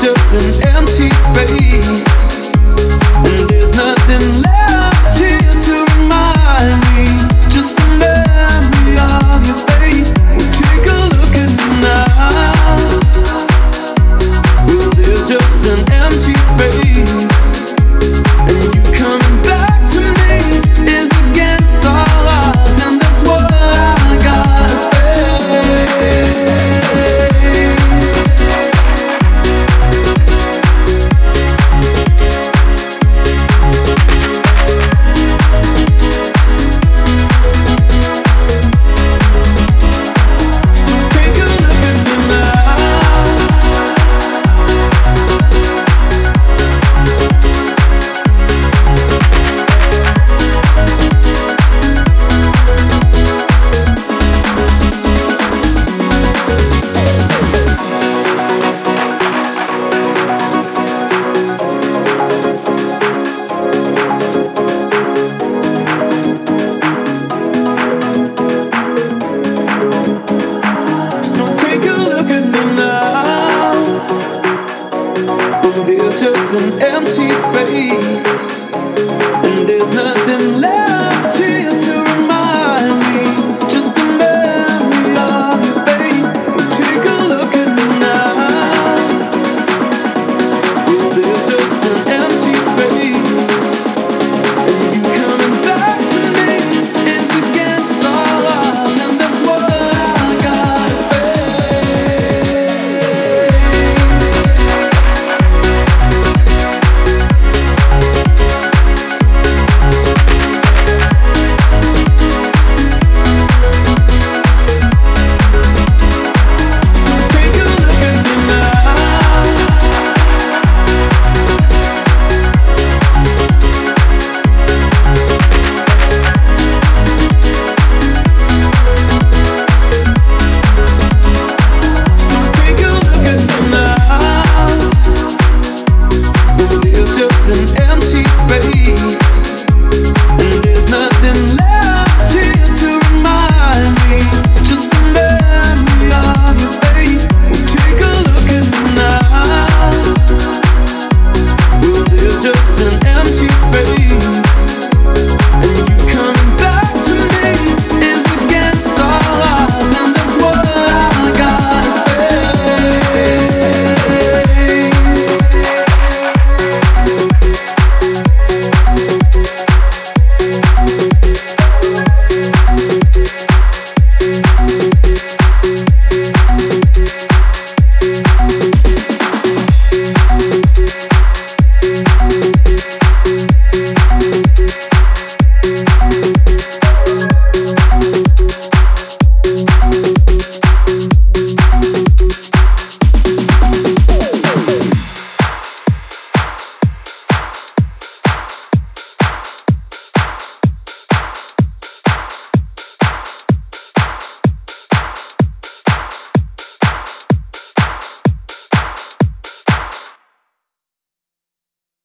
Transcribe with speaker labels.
Speaker 1: just an empty space just an empty space, and there's nothing.